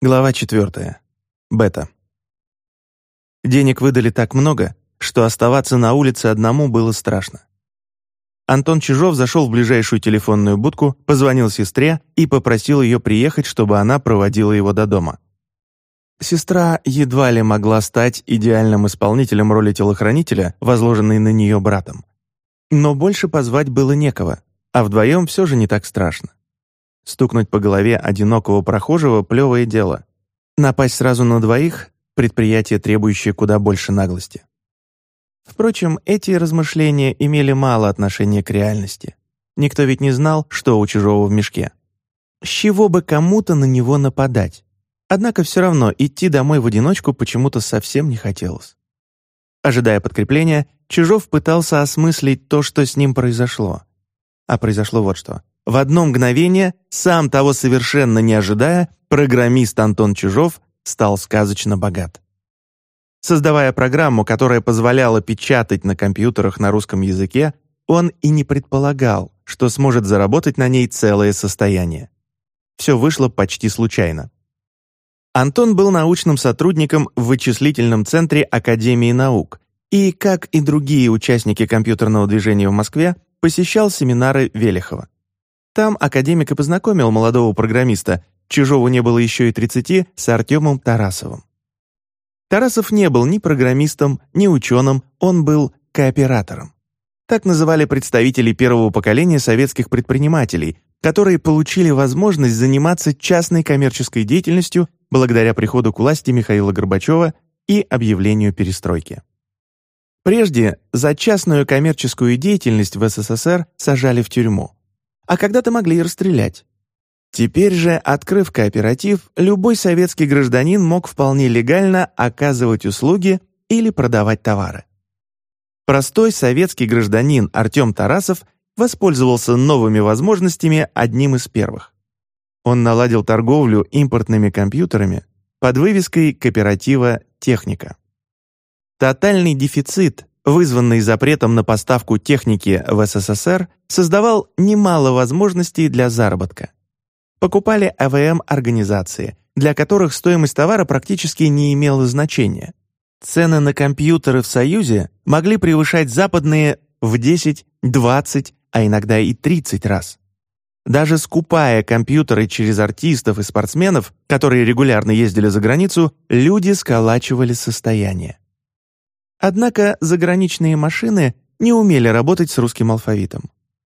Глава 4. Бета. Денег выдали так много, что оставаться на улице одному было страшно. Антон Чижов зашел в ближайшую телефонную будку, позвонил сестре и попросил ее приехать, чтобы она проводила его до дома. Сестра едва ли могла стать идеальным исполнителем роли телохранителя, возложенной на нее братом. Но больше позвать было некого, а вдвоем все же не так страшно. Стукнуть по голове одинокого прохожего – плевое дело. Напасть сразу на двоих – предприятие, требующее куда больше наглости. Впрочем, эти размышления имели мало отношения к реальности. Никто ведь не знал, что у чужого в мешке. С чего бы кому-то на него нападать? Однако все равно идти домой в одиночку почему-то совсем не хотелось. Ожидая подкрепления, Чижов пытался осмыслить то, что с ним произошло. А произошло вот что. В одно мгновение, сам того совершенно не ожидая, программист Антон Чужов стал сказочно богат. Создавая программу, которая позволяла печатать на компьютерах на русском языке, он и не предполагал, что сможет заработать на ней целое состояние. Все вышло почти случайно. Антон был научным сотрудником в вычислительном центре Академии наук и, как и другие участники компьютерного движения в Москве, посещал семинары Велихова. Там академик и познакомил молодого программиста, чужого не было еще и 30, с Артемом Тарасовым. Тарасов не был ни программистом, ни ученым, он был кооператором. Так называли представителей первого поколения советских предпринимателей, которые получили возможность заниматься частной коммерческой деятельностью благодаря приходу к власти Михаила Горбачева и объявлению перестройки. Прежде за частную коммерческую деятельность в СССР сажали в тюрьму а когда-то могли и расстрелять. Теперь же, открыв кооператив, любой советский гражданин мог вполне легально оказывать услуги или продавать товары. Простой советский гражданин Артем Тарасов воспользовался новыми возможностями одним из первых. Он наладил торговлю импортными компьютерами под вывеской кооператива «Техника». Тотальный дефицит вызванный запретом на поставку техники в СССР, создавал немало возможностей для заработка. Покупали АВМ-организации, для которых стоимость товара практически не имела значения. Цены на компьютеры в Союзе могли превышать западные в 10, 20, а иногда и 30 раз. Даже скупая компьютеры через артистов и спортсменов, которые регулярно ездили за границу, люди сколачивали состояние. Однако заграничные машины не умели работать с русским алфавитом.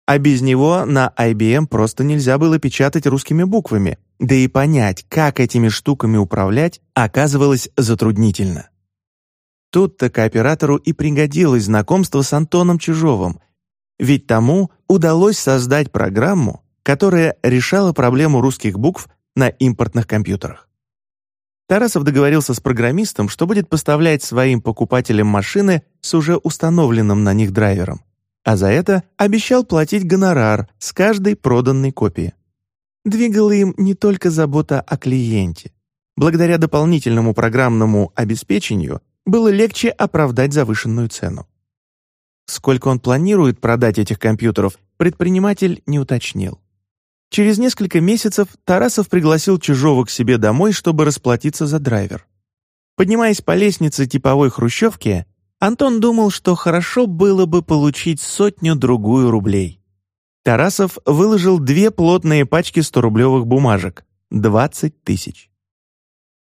А без него на IBM просто нельзя было печатать русскими буквами, да и понять, как этими штуками управлять, оказывалось затруднительно. Тут-то кооператору и пригодилось знакомство с Антоном Чижовым, ведь тому удалось создать программу, которая решала проблему русских букв на импортных компьютерах. Тарасов договорился с программистом, что будет поставлять своим покупателям машины с уже установленным на них драйвером, а за это обещал платить гонорар с каждой проданной копии. Двигала им не только забота о клиенте. Благодаря дополнительному программному обеспечению было легче оправдать завышенную цену. Сколько он планирует продать этих компьютеров, предприниматель не уточнил. Через несколько месяцев Тарасов пригласил Чижова к себе домой, чтобы расплатиться за драйвер. Поднимаясь по лестнице типовой хрущевки, Антон думал, что хорошо было бы получить сотню-другую рублей. Тарасов выложил две плотные пачки 100-рублевых бумажек – 20 тысяч.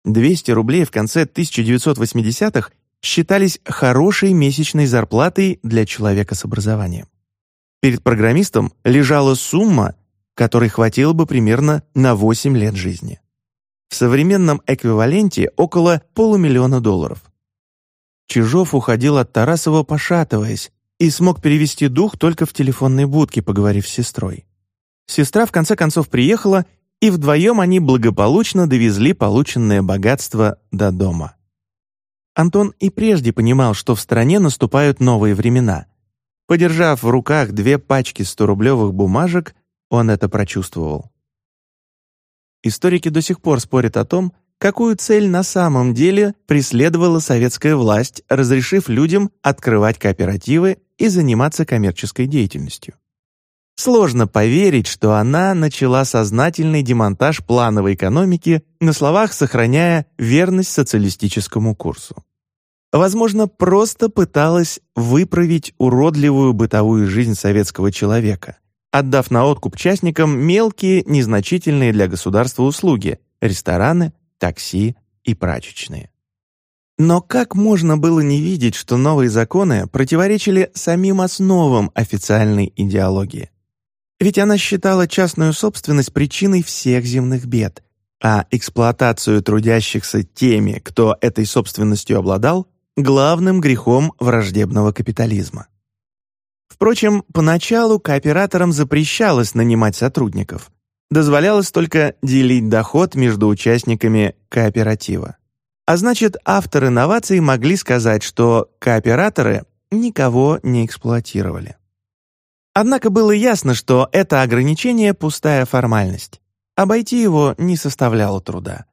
200 рублей в конце 1980-х считались хорошей месячной зарплатой для человека с образованием. Перед программистом лежала сумма, которой хватило бы примерно на 8 лет жизни. В современном эквиваленте около полумиллиона долларов. Чижов уходил от Тарасова, пошатываясь, и смог перевести дух только в телефонной будке, поговорив с сестрой. Сестра в конце концов приехала, и вдвоем они благополучно довезли полученное богатство до дома. Антон и прежде понимал, что в стране наступают новые времена. Подержав в руках две пачки 100-рублевых бумажек, он это прочувствовал. Историки до сих пор спорят о том, какую цель на самом деле преследовала советская власть, разрешив людям открывать кооперативы и заниматься коммерческой деятельностью. Сложно поверить, что она начала сознательный демонтаж плановой экономики, на словах сохраняя верность социалистическому курсу. Возможно, просто пыталась выправить уродливую бытовую жизнь советского человека, отдав на откуп частникам мелкие, незначительные для государства услуги – рестораны, такси и прачечные. Но как можно было не видеть, что новые законы противоречили самим основам официальной идеологии? Ведь она считала частную собственность причиной всех земных бед, а эксплуатацию трудящихся теми, кто этой собственностью обладал, главным грехом враждебного капитализма. Впрочем, поначалу кооператорам запрещалось нанимать сотрудников. Дозволялось только делить доход между участниками кооператива. А значит, авторы инноваций могли сказать, что кооператоры никого не эксплуатировали. Однако было ясно, что это ограничение — пустая формальность. Обойти его не составляло труда.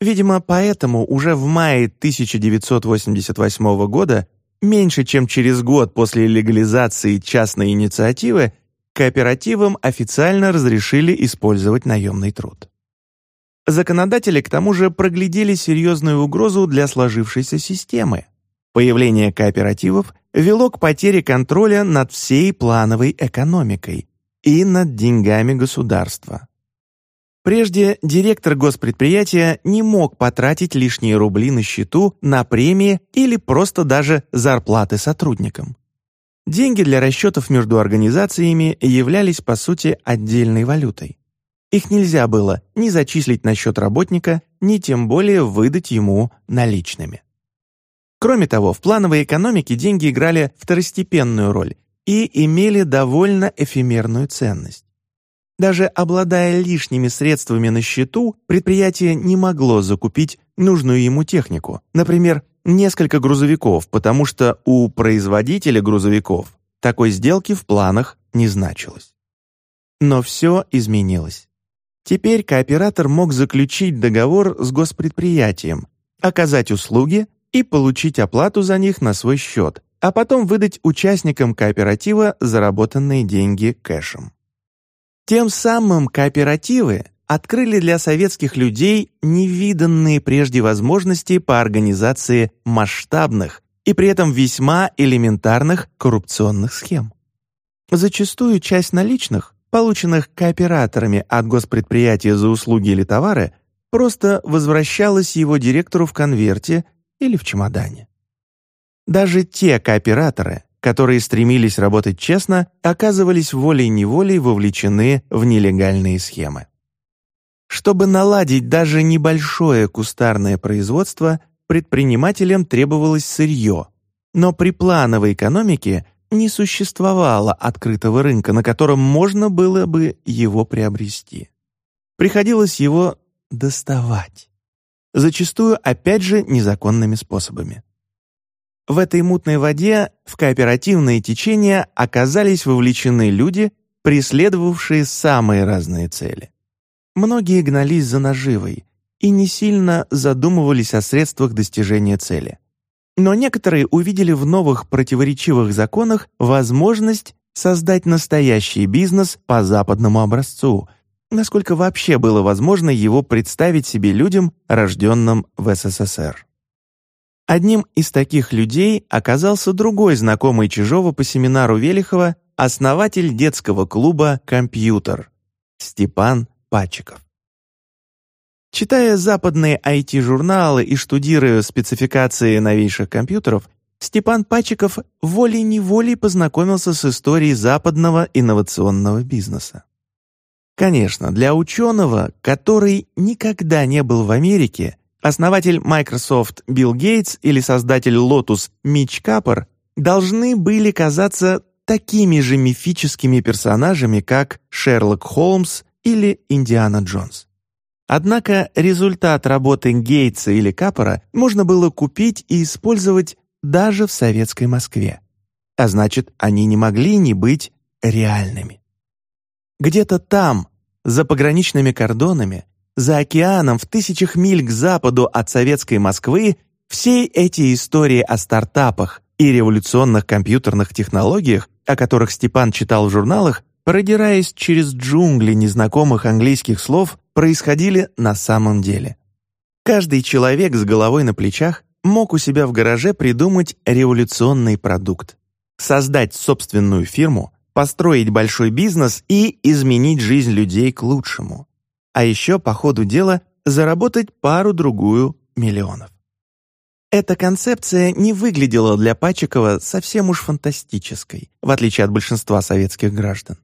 Видимо, поэтому уже в мае 1988 года, меньше чем через год после легализации частной инициативы, кооперативам официально разрешили использовать наемный труд. Законодатели к тому же проглядели серьезную угрозу для сложившейся системы. Появление кооперативов вело к потере контроля над всей плановой экономикой и над деньгами государства. Прежде директор госпредприятия не мог потратить лишние рубли на счету на премии или просто даже зарплаты сотрудникам. Деньги для расчетов между организациями являлись, по сути, отдельной валютой. Их нельзя было ни зачислить на счет работника, ни тем более выдать ему наличными. Кроме того, в плановой экономике деньги играли второстепенную роль и имели довольно эфемерную ценность. Даже обладая лишними средствами на счету, предприятие не могло закупить нужную ему технику, например, несколько грузовиков, потому что у производителя грузовиков такой сделки в планах не значилось. Но все изменилось. Теперь кооператор мог заключить договор с госпредприятием, оказать услуги и получить оплату за них на свой счет, а потом выдать участникам кооператива заработанные деньги кэшем. Тем самым кооперативы открыли для советских людей невиданные прежде возможности по организации масштабных и при этом весьма элементарных коррупционных схем. Зачастую часть наличных, полученных кооператорами от госпредприятия за услуги или товары, просто возвращалась его директору в конверте или в чемодане. Даже те кооператоры, которые стремились работать честно, оказывались волей-неволей вовлечены в нелегальные схемы. Чтобы наладить даже небольшое кустарное производство, предпринимателям требовалось сырье, но при плановой экономике не существовало открытого рынка, на котором можно было бы его приобрести. Приходилось его доставать зачастую опять же незаконными способами. В этой мутной воде в кооперативные течения оказались вовлечены люди, преследовавшие самые разные цели. Многие гнались за наживой и не сильно задумывались о средствах достижения цели. Но некоторые увидели в новых противоречивых законах возможность создать настоящий бизнес по западному образцу, насколько вообще было возможно его представить себе людям, рожденным в СССР. Одним из таких людей оказался другой знакомый Чижова по семинару Велихова, основатель детского клуба «Компьютер» Степан Пачиков. Читая западные IT-журналы и штудируя спецификации новейших компьютеров, Степан Пачиков волей-неволей познакомился с историей западного инновационного бизнеса. Конечно, для ученого, который никогда не был в Америке, основатель Microsoft Билл Гейтс или создатель Lotus Мич Каппер должны были казаться такими же мифическими персонажами, как Шерлок Холмс или Индиана Джонс. Однако результат работы Гейтса или Каппера можно было купить и использовать даже в советской Москве. А значит, они не могли не быть реальными. Где-то там, за пограничными кордонами, за океаном в тысячах миль к западу от советской Москвы, все эти истории о стартапах и революционных компьютерных технологиях, о которых Степан читал в журналах, продираясь через джунгли незнакомых английских слов, происходили на самом деле. Каждый человек с головой на плечах мог у себя в гараже придумать революционный продукт, создать собственную фирму, построить большой бизнес и изменить жизнь людей к лучшему. А еще по ходу дела заработать пару-другую миллионов. Эта концепция не выглядела для Пачикова совсем уж фантастической, в отличие от большинства советских граждан.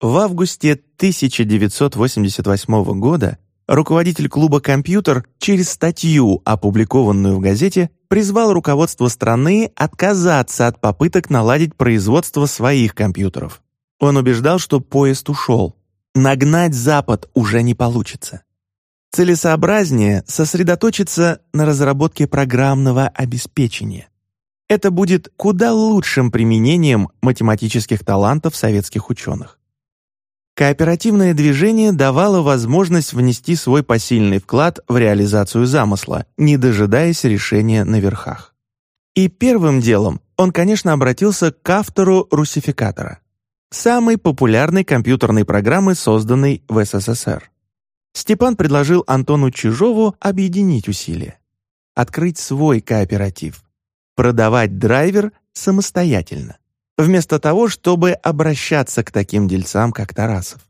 В августе 1988 года руководитель клуба «Компьютер» через статью, опубликованную в газете, призвал руководство страны отказаться от попыток наладить производство своих компьютеров. Он убеждал, что поезд ушел. Нагнать Запад уже не получится. Целесообразнее сосредоточиться на разработке программного обеспечения. Это будет куда лучшим применением математических талантов советских ученых. Кооперативное движение давало возможность внести свой посильный вклад в реализацию замысла, не дожидаясь решения на верхах. И первым делом он, конечно, обратился к автору русификатора, самой популярной компьютерной программы, созданной в СССР. Степан предложил Антону Чижову объединить усилия, открыть свой кооператив, продавать драйвер самостоятельно вместо того, чтобы обращаться к таким дельцам, как Тарасов.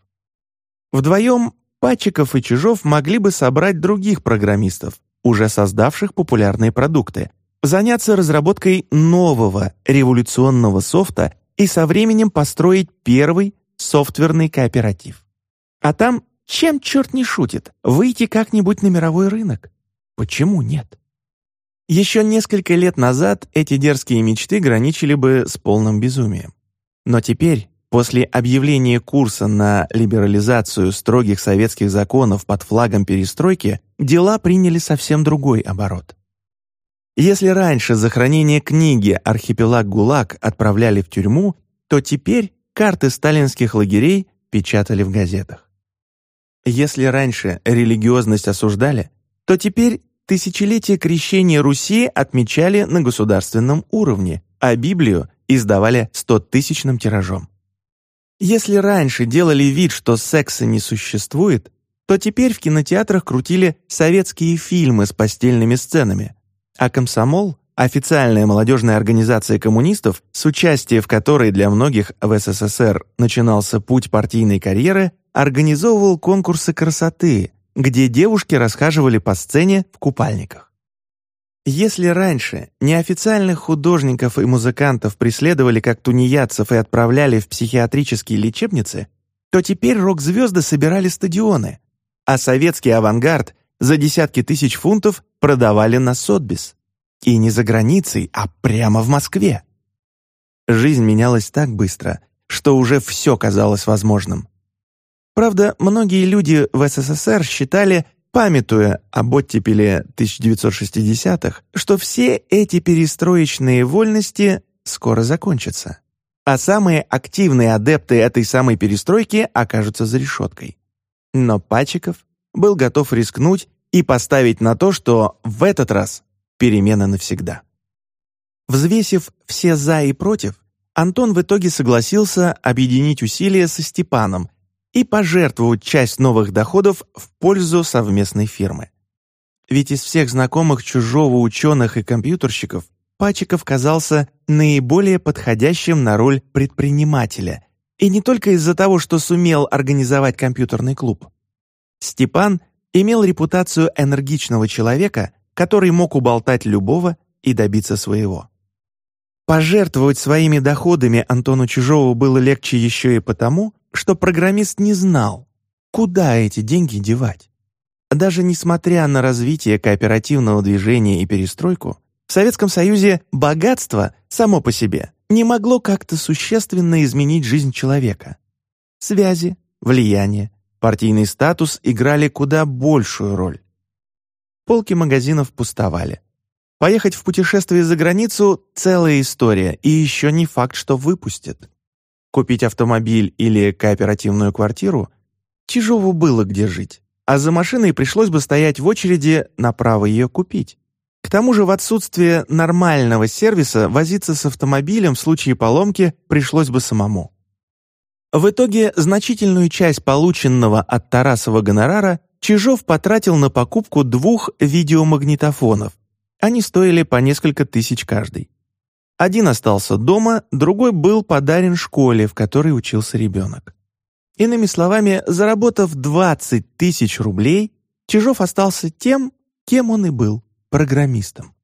Вдвоем Пачиков и Чижов могли бы собрать других программистов, уже создавших популярные продукты, заняться разработкой нового революционного софта и со временем построить первый софтверный кооператив. А там, чем черт не шутит, выйти как-нибудь на мировой рынок? Почему нет? Еще несколько лет назад эти дерзкие мечты граничили бы с полным безумием. Но теперь, после объявления курса на либерализацию строгих советских законов под флагом перестройки, дела приняли совсем другой оборот. Если раньше за хранение книги «Архипелаг ГУЛАГ» отправляли в тюрьму, то теперь карты сталинских лагерей печатали в газетах. Если раньше религиозность осуждали, то теперь Тысячелетие крещения Руси отмечали на государственном уровне, а Библию издавали стотысячным тиражом. Если раньше делали вид, что секса не существует, то теперь в кинотеатрах крутили советские фильмы с постельными сценами, а «Комсомол» — официальная молодежная организация коммунистов, с участием в которой для многих в СССР начинался путь партийной карьеры, организовывал конкурсы красоты, где девушки расхаживали по сцене в купальниках. Если раньше неофициальных художников и музыкантов преследовали как тунеядцев и отправляли в психиатрические лечебницы, то теперь рок-звезды собирали стадионы, а советский авангард за десятки тысяч фунтов продавали на Сотбис. И не за границей, а прямо в Москве. Жизнь менялась так быстро, что уже все казалось возможным. Правда, многие люди в СССР считали, памятуя об оттепеле 1960-х, что все эти перестроечные вольности скоро закончатся. А самые активные адепты этой самой перестройки окажутся за решеткой. Но Пачиков был готов рискнуть и поставить на то, что в этот раз перемена навсегда. Взвесив все «за» и «против», Антон в итоге согласился объединить усилия со Степаном и пожертвовать часть новых доходов в пользу совместной фирмы. Ведь из всех знакомых чужого ученых и компьютерщиков Пачиков казался наиболее подходящим на роль предпринимателя, и не только из-за того, что сумел организовать компьютерный клуб. Степан имел репутацию энергичного человека, который мог уболтать любого и добиться своего. Пожертвовать своими доходами Антону Чужову было легче еще и потому, что программист не знал, куда эти деньги девать. Даже несмотря на развитие кооперативного движения и перестройку, в Советском Союзе богатство само по себе не могло как-то существенно изменить жизнь человека. Связи, влияние, партийный статус играли куда большую роль. Полки магазинов пустовали. Поехать в путешествие за границу — целая история, и еще не факт, что выпустят. Купить автомобиль или кооперативную квартиру Чижову было где жить, а за машиной пришлось бы стоять в очереди на право ее купить. К тому же в отсутствие нормального сервиса возиться с автомобилем в случае поломки пришлось бы самому. В итоге значительную часть полученного от Тарасова гонорара Чижов потратил на покупку двух видеомагнитофонов. Они стоили по несколько тысяч каждый. Один остался дома, другой был подарен школе, в которой учился ребенок. Иными словами, заработав 20 тысяч рублей, Чижов остался тем, кем он и был – программистом.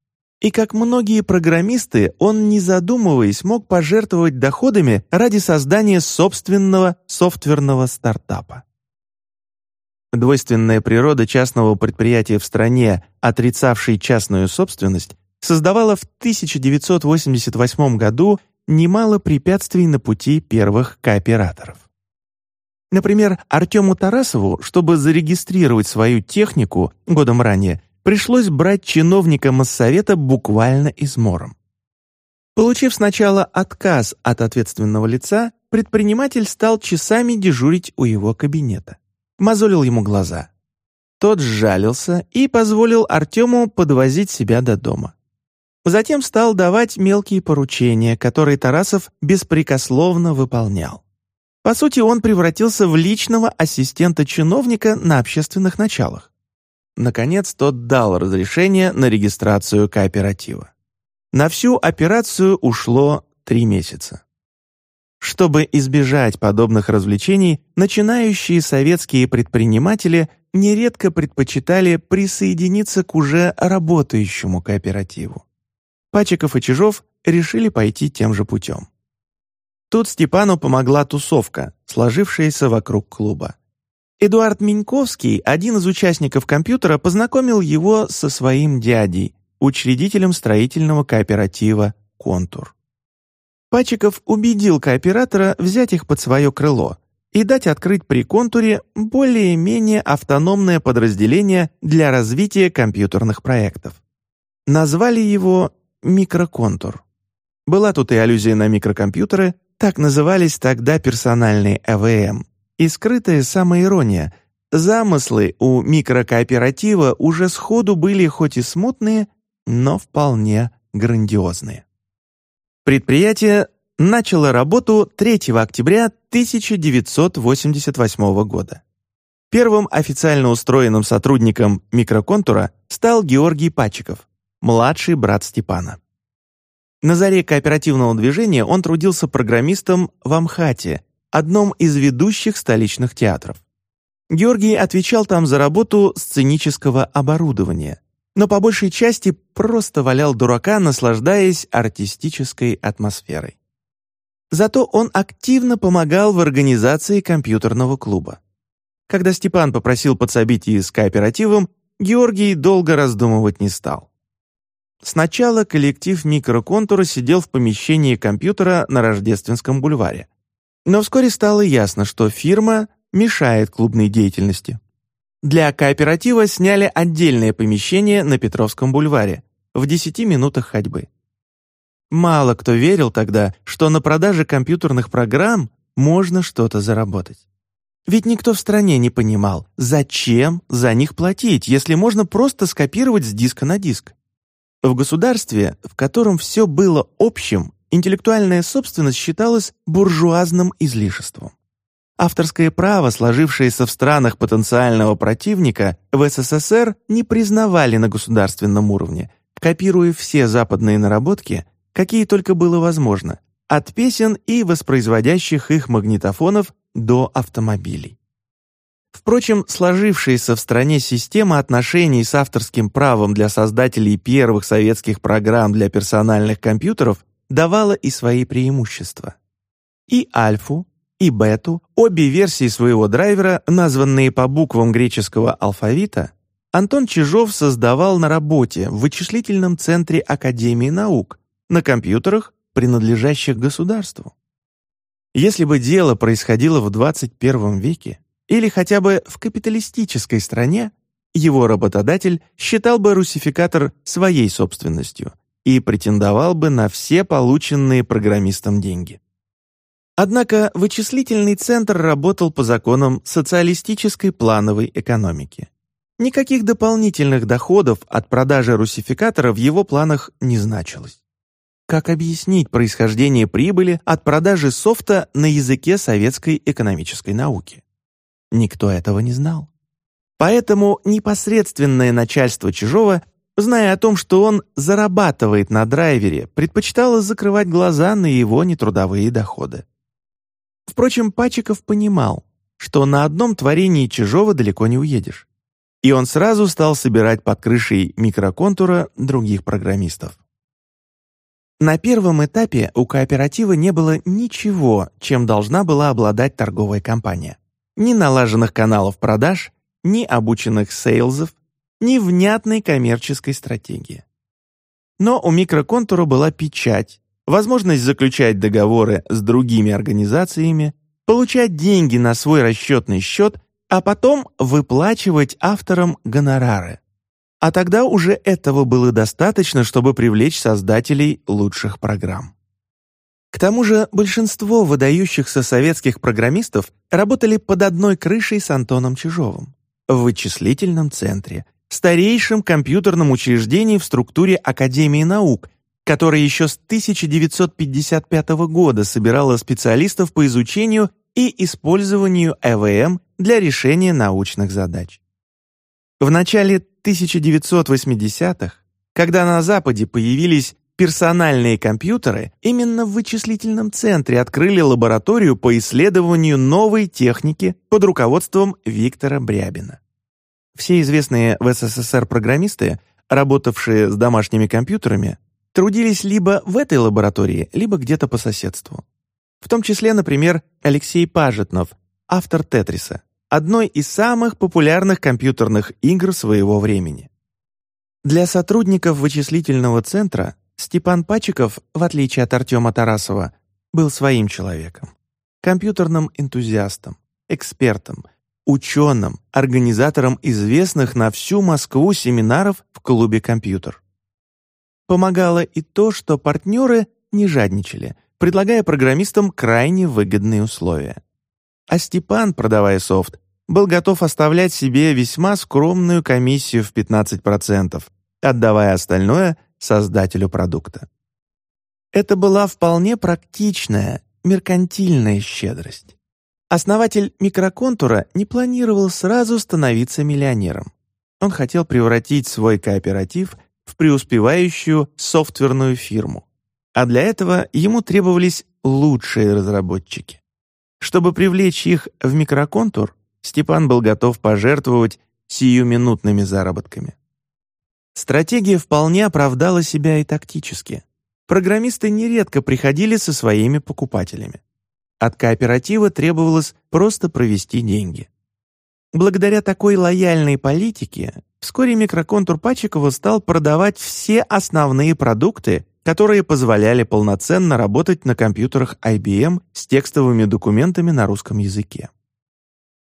И как многие программисты, он, не задумываясь, мог пожертвовать доходами ради создания собственного софтверного стартапа. Двойственная природа частного предприятия в стране, отрицавшей частную собственность, создавала в 1988 году немало препятствий на пути первых кооператоров. Например, Артему Тарасову, чтобы зарегистрировать свою технику годом ранее, пришлось брать чиновника Моссовета буквально измором. Получив сначала отказ от ответственного лица, предприниматель стал часами дежурить у его кабинета. Мозолил ему глаза. Тот сжалился и позволил Артему подвозить себя до дома. Затем стал давать мелкие поручения, которые Тарасов беспрекословно выполнял. По сути, он превратился в личного ассистента чиновника на общественных началах. Наконец, тот дал разрешение на регистрацию кооператива. На всю операцию ушло три месяца. Чтобы избежать подобных развлечений, начинающие советские предприниматели нередко предпочитали присоединиться к уже работающему кооперативу. Пачиков и Чижов решили пойти тем же путем. Тут Степану помогла тусовка, сложившаяся вокруг клуба. Эдуард Миньковский, один из участников компьютера, познакомил его со своим дядей, учредителем строительного кооператива «Контур». Пачиков убедил кооператора взять их под свое крыло и дать открыть при «Контуре» более-менее автономное подразделение для развития компьютерных проектов. Назвали его микроконтур. Была тут и аллюзия на микрокомпьютеры, так назывались тогда персональные ЭВМ, и скрытая самоирония. Замыслы у микрокооператива уже сходу были хоть и смутные, но вполне грандиозные. Предприятие начало работу 3 октября 1988 года. Первым официально устроенным сотрудником микроконтура стал Георгий Пачиков, младший брат Степана. На заре кооперативного движения он трудился программистом в Амхате, одном из ведущих столичных театров. Георгий отвечал там за работу сценического оборудования, но по большей части просто валял дурака, наслаждаясь артистической атмосферой. Зато он активно помогал в организации компьютерного клуба. Когда Степан попросил подсобить и с кооперативом, Георгий долго раздумывать не стал. Сначала коллектив микроконтура сидел в помещении компьютера на Рождественском бульваре. Но вскоре стало ясно, что фирма мешает клубной деятельности. Для кооператива сняли отдельное помещение на Петровском бульваре, в 10 минутах ходьбы. Мало кто верил тогда, что на продаже компьютерных программ можно что-то заработать. Ведь никто в стране не понимал, зачем за них платить, если можно просто скопировать с диска на диск. В государстве, в котором все было общим, интеллектуальная собственность считалась буржуазным излишеством. Авторское право, сложившееся в странах потенциального противника, в СССР не признавали на государственном уровне, копируя все западные наработки, какие только было возможно, от песен и воспроизводящих их магнитофонов до автомобилей. Впрочем, сложившаяся в стране система отношений с авторским правом для создателей первых советских программ для персональных компьютеров давала и свои преимущества. И альфу, и бету, обе версии своего драйвера, названные по буквам греческого алфавита, Антон Чижов создавал на работе в вычислительном центре Академии наук, на компьютерах, принадлежащих государству. Если бы дело происходило в 21 веке, или хотя бы в капиталистической стране, его работодатель считал бы русификатор своей собственностью и претендовал бы на все полученные программистом деньги. Однако вычислительный центр работал по законам социалистической плановой экономики. Никаких дополнительных доходов от продажи русификатора в его планах не значилось. как объяснить происхождение прибыли от продажи софта на языке советской экономической науки. Никто этого не знал. Поэтому непосредственное начальство Чижова, зная о том, что он зарабатывает на драйвере, предпочитало закрывать глаза на его нетрудовые доходы. Впрочем, Пачиков понимал, что на одном творении Чижова далеко не уедешь. И он сразу стал собирать под крышей микроконтура других программистов. На первом этапе у кооператива не было ничего, чем должна была обладать торговая компания. Ни налаженных каналов продаж, ни обученных сейлзов, ни внятной коммерческой стратегии. Но у микроконтура была печать, возможность заключать договоры с другими организациями, получать деньги на свой расчетный счет, а потом выплачивать авторам гонорары. А тогда уже этого было достаточно, чтобы привлечь создателей лучших программ. К тому же большинство выдающихся советских программистов работали под одной крышей с Антоном Чижовым в вычислительном центре, старейшем компьютерном учреждении в структуре Академии наук, которая еще с 1955 года собирала специалистов по изучению и использованию ЭВМ для решения научных задач. В начале 1980-х, когда на Западе появились персональные компьютеры, именно в вычислительном центре открыли лабораторию по исследованию новой техники под руководством Виктора Брябина. Все известные в СССР программисты, работавшие с домашними компьютерами, трудились либо в этой лаборатории, либо где-то по соседству. В том числе, например, Алексей Пажетнов, автор «Тетриса», одной из самых популярных компьютерных игр своего времени. Для сотрудников вычислительного центра Степан Пачиков, в отличие от Артема Тарасова, был своим человеком, компьютерным энтузиастом, экспертом, ученым, организатором известных на всю Москву семинаров в клубе «Компьютер». Помогало и то, что партнеры не жадничали, предлагая программистам крайне выгодные условия. А Степан, продавая софт, был готов оставлять себе весьма скромную комиссию в 15%, отдавая остальное создателю продукта. Это была вполне практичная, меркантильная щедрость. Основатель микроконтура не планировал сразу становиться миллионером. Он хотел превратить свой кооператив в преуспевающую софтверную фирму. А для этого ему требовались лучшие разработчики. Чтобы привлечь их в микроконтур, Степан был готов пожертвовать сиюминутными заработками. Стратегия вполне оправдала себя и тактически. Программисты нередко приходили со своими покупателями. От кооператива требовалось просто провести деньги. Благодаря такой лояльной политике вскоре микроконтур Пачикова стал продавать все основные продукты, которые позволяли полноценно работать на компьютерах IBM с текстовыми документами на русском языке.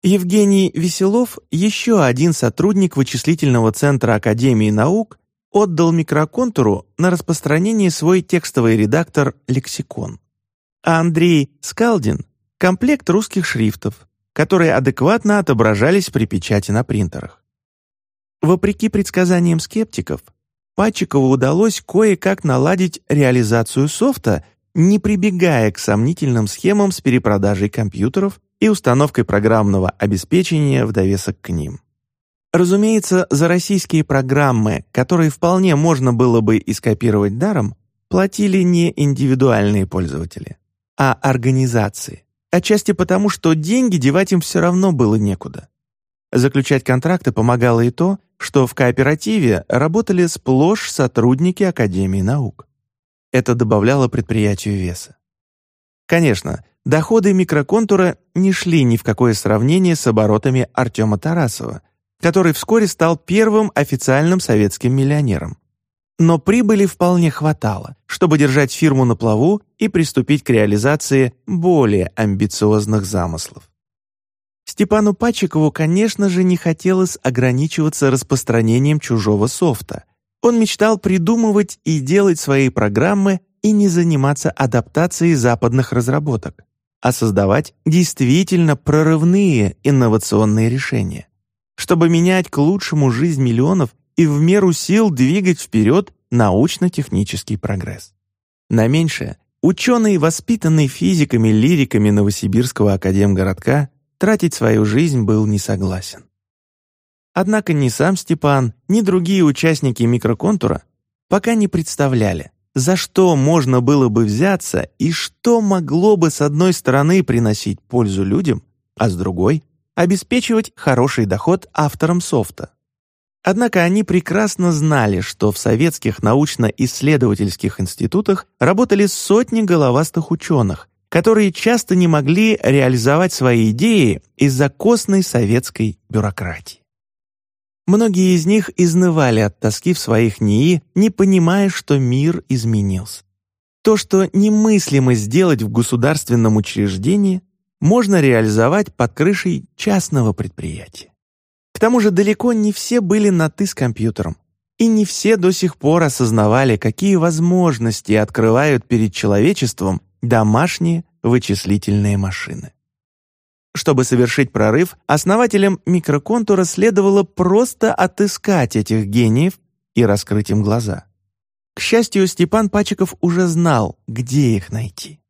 Евгений Веселов, еще один сотрудник вычислительного центра Академии наук, отдал микроконтуру на распространение свой текстовый редактор «Лексикон». А Андрей Скалдин — комплект русских шрифтов, которые адекватно отображались при печати на принтерах. Вопреки предсказаниям скептиков, Патчикову удалось кое-как наладить реализацию софта, не прибегая к сомнительным схемам с перепродажей компьютеров и установкой программного обеспечения в довесок к ним. Разумеется, за российские программы, которые вполне можно было бы и скопировать даром, платили не индивидуальные пользователи, а организации, отчасти потому, что деньги девать им все равно было некуда. Заключать контракты помогало и то, что в кооперативе работали сплошь сотрудники Академии наук. Это добавляло предприятию веса. Конечно, доходы микроконтура не шли ни в какое сравнение с оборотами Артема Тарасова, который вскоре стал первым официальным советским миллионером. Но прибыли вполне хватало, чтобы держать фирму на плаву и приступить к реализации более амбициозных замыслов. Степану Пачикову, конечно же, не хотелось ограничиваться распространением чужого софта. Он мечтал придумывать и делать свои программы и не заниматься адаптацией западных разработок а создавать действительно прорывные инновационные решения, чтобы менять к лучшему жизнь миллионов и в меру сил двигать вперед научно-технический прогресс. На меньшее ученый, воспитанный физиками-лириками Новосибирского академгородка, тратить свою жизнь был не согласен. Однако ни сам Степан, ни другие участники микроконтура пока не представляли, за что можно было бы взяться и что могло бы с одной стороны приносить пользу людям, а с другой — обеспечивать хороший доход авторам софта. Однако они прекрасно знали, что в советских научно-исследовательских институтах работали сотни головастых ученых, которые часто не могли реализовать свои идеи из-за костной советской бюрократии. Многие из них изнывали от тоски в своих НИИ, не понимая, что мир изменился. То, что немыслимо сделать в государственном учреждении, можно реализовать под крышей частного предприятия. Тому же далеко не все были на «ты» с компьютером, и не все до сих пор осознавали, какие возможности открывают перед человечеством домашние вычислительные машины. Чтобы совершить прорыв, основателям микроконтура следовало просто отыскать этих гениев и раскрыть им глаза. К счастью, Степан Пачиков уже знал, где их найти.